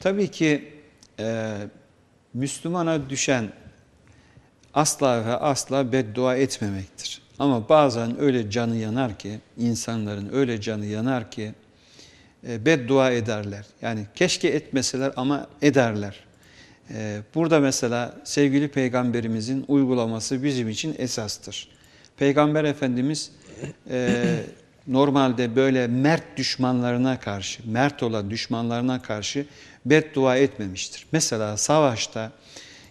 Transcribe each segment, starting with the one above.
Tabii ki e, Müslümana düşen asla ve asla beddua etmemektir. Ama bazen öyle canı yanar ki, insanların öyle canı yanar ki e, beddua ederler. Yani keşke etmeseler ama ederler. E, burada mesela sevgili peygamberimizin uygulaması bizim için esastır. Peygamber Efendimiz e, normalde böyle mert düşmanlarına karşı, mert olan düşmanlarına karşı beddua etmemiştir. Mesela savaşta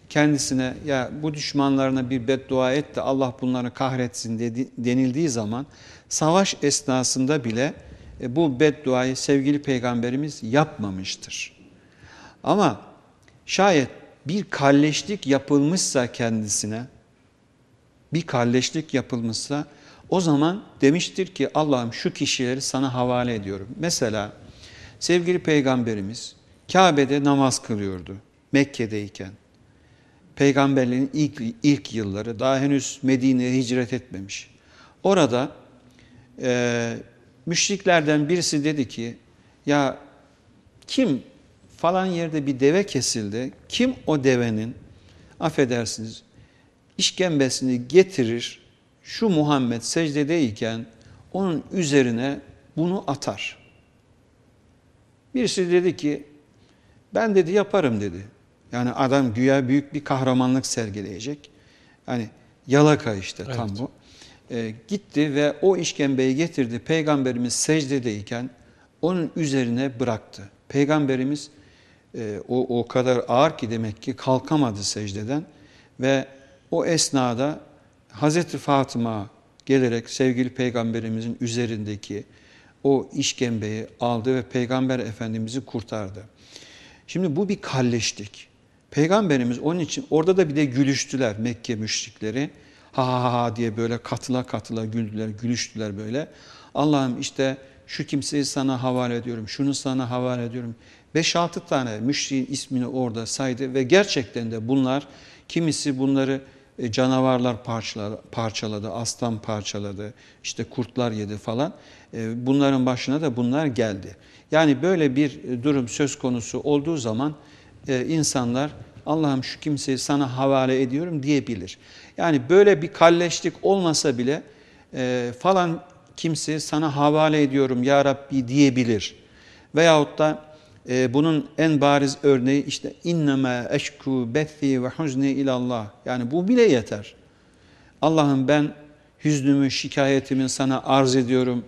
kendisine ya bu düşmanlarına bir beddua et de Allah bunları kahretsin dedi, denildiği zaman savaş esnasında bile e, bu bedduayı sevgili peygamberimiz yapmamıştır. Ama şayet bir kalleşlik yapılmışsa kendisine, bir kalleşlik yapılmışsa o zaman demiştir ki Allah'ım şu kişileri sana havale ediyorum. Mesela sevgili peygamberimiz Kabe'de namaz kılıyordu Mekke'deyken. Peygamberliğin ilk, ilk yılları daha henüz Medine'ye hicret etmemiş. Orada e, müşriklerden birisi dedi ki ya kim falan yerde bir deve kesildi. Kim o devenin affedersiniz işkembesini getirir şu Muhammed secdedeyken onun üzerine bunu atar. Birisi dedi ki ben dedi yaparım dedi. Yani adam güya büyük bir kahramanlık sergileyecek. Yani yalaka işte evet. tam bu. E, gitti ve o işkembeyi getirdi. Peygamberimiz secdedeyken onun üzerine bıraktı. Peygamberimiz e, o, o kadar ağır ki demek ki kalkamadı secdeden ve o esnada Hazreti Fatıma gelerek sevgili peygamberimizin üzerindeki o işkembeyi aldı ve peygamber efendimizi kurtardı. Şimdi bu bir kalleşlik. Peygamberimiz onun için orada da bir de gülüştüler Mekke müşrikleri. Ha ha ha diye böyle katıla katıla güldüler, gülüştüler böyle. Allah'ım işte şu kimseyi sana havale ediyorum, şunu sana havale ediyorum. 5-6 tane müşriğin ismini orada saydı ve gerçekten de bunlar kimisi bunları canavarlar parçaladı, aslan parçaladı, işte kurtlar yedi falan. E, bunların başına da bunlar geldi. Yani böyle bir durum söz konusu olduğu zaman e, insanlar Allah'ım şu kimseyi sana havale ediyorum diyebilir. Yani böyle bir kalleşlik olmasa bile falan kimseyi sana havale ediyorum ya Rabbi diyebilir. Veyahut da e, bunun en bariz örneği işte innema eşku bethi ve huzni ilallah. Yani bu bile yeter. Allah'ım ben hüznümü, şikayetimi sana arz ediyorum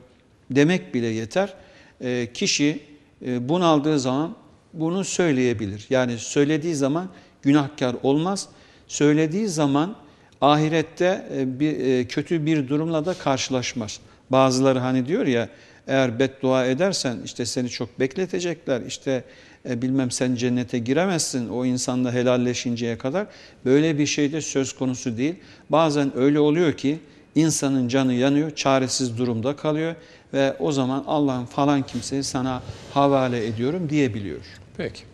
demek bile yeter. E, kişi e, bunaldığı zaman bunu söyleyebilir. Yani söylediği zaman günahkar olmaz. Söylediği zaman ahirette e, bir, e, kötü bir durumla da karşılaşmaz. Bazıları hani diyor ya eğer beddua edersen işte seni çok bekletecekler. İşte e, bilmem sen cennete giremezsin o insanla helalleşinceye kadar. Böyle bir şey de söz konusu değil. Bazen öyle oluyor ki insanın canı yanıyor, çaresiz durumda kalıyor ve o zaman Allah'ın falan kimseyi sana havale ediyorum diyebiliyor. Peki.